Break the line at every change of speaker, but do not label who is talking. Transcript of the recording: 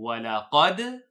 ولقد